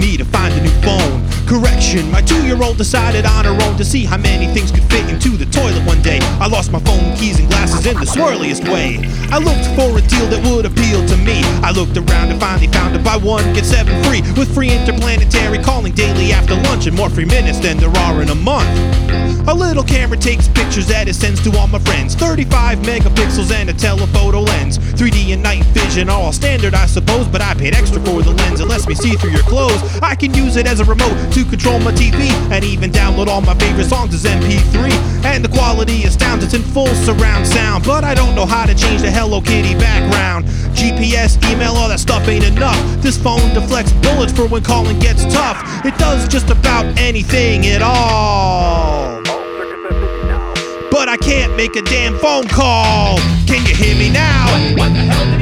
me to find a new phone. Correction, my two year old decided on her own to see how many things could fit into the toilet one day. I lost my phone, keys, and glasses in the swirliest way. I looked for a deal that would appeal to me. I looked around and finally found it buy one, get seven free with free interplanetary calling daily after lunch and more free minutes than there are in a month. A little camera takes pictures that it sends to all my friends. 35 megapixels and a telephoto lens. 3D and night vision all standard, I suppose, but I paid extra for the lens. It me see through your clothes. I can use it as a remote to control my TV and even download all my favorite songs as MP3. And the quality astounds, it's in full surround sound. But I don't know how to change the Hello Kitty background. GPS, email, all that stuff ain't enough. This phone deflects bullets for when calling gets tough. It does just about anything at all. But I can't make a damn phone call. Can you hear me now? What the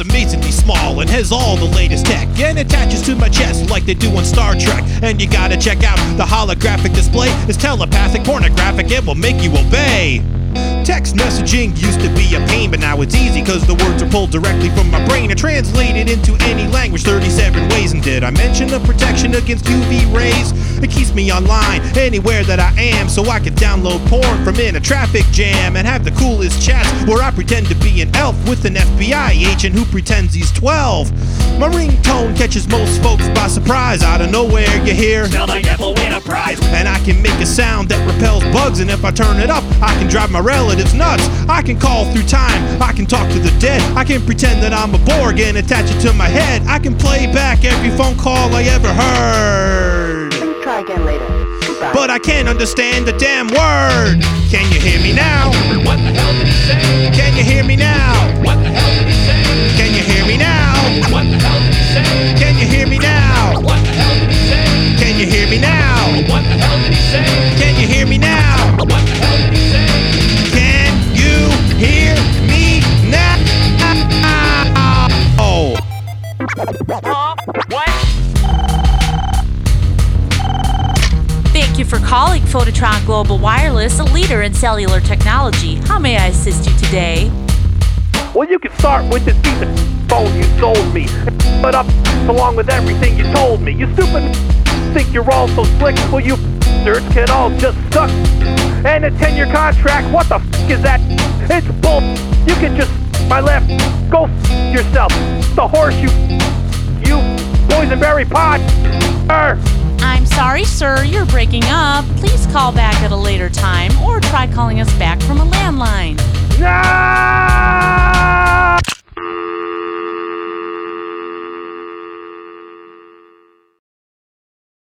It's amazingly small and has all the latest tech and attaches to my chest like they do on Star Trek. And you gotta check out the holographic display. It's telepathic, pornographic, it will make you obey. Text messaging used to be a pain, but now it's easy because the words are pulled directly from my brain and translated into any language 37 ways. And did I mention the protection against UV rays? It keeps me online anywhere that I am, so I can download porn from in a traffic jam and have the coolest chats where I pretend to be an elf with an FBI agent who pretends he's 12. My ringtone catches most folks by surprise. Out of nowhere, you hear. Smell my devil win a prize. And I can make a sound that repels bugs, and if I turn it up, I can drive my relatives nuts. I can call through time, I can talk to the dead, I can pretend that I'm a Borg and attach it to my head. I can play back every phone call I ever heard. Please try again later. Goodbye. But I can't understand the damn word. Can you hear me now? What the hell did he say? Can you hear me now? For calling Phototron Global Wireless, a leader in cellular technology. How may I assist you today? Well, you can start with this piece of phone you sold me. But up along with everything you told me. You stupid think you're all so slick. Well, you nerds can all just suck. And a 10 year contract, what the f is that? It's bull. You can just my left. Go f yourself. The horse you. You boysenberry pot. Er. I'm sorry, sir, you're breaking up. Please call back at a later time or try calling us back from a landline. Yeah.